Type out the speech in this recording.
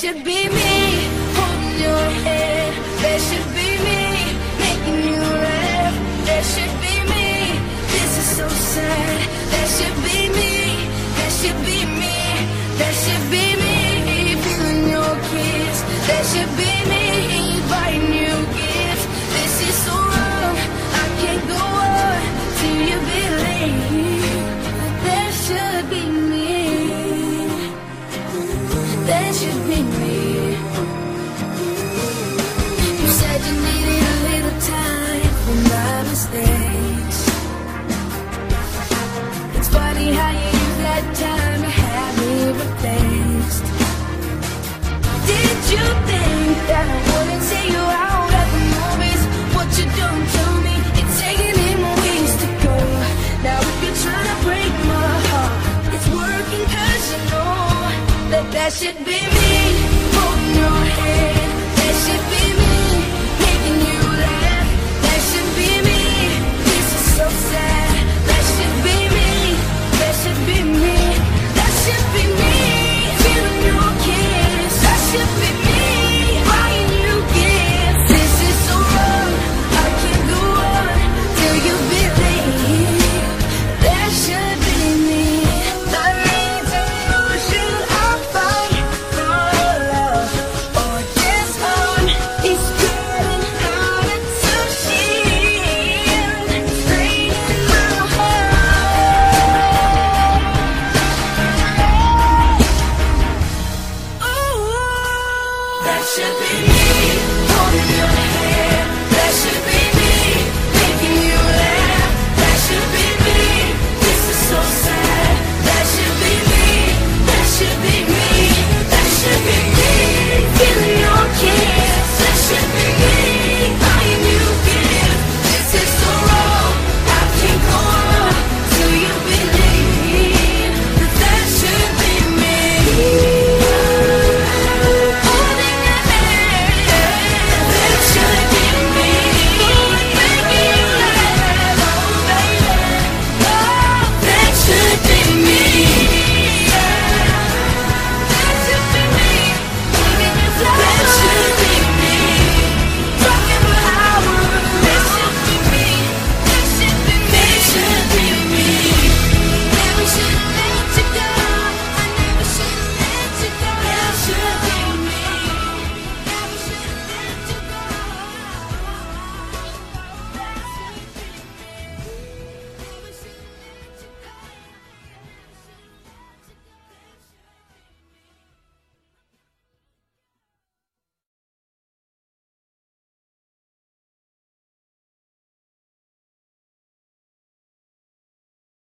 should be me. should be me. You said you needed a little time for my mistakes. It's funny how you use that time to have me replaced. Did you think? that should be me. should be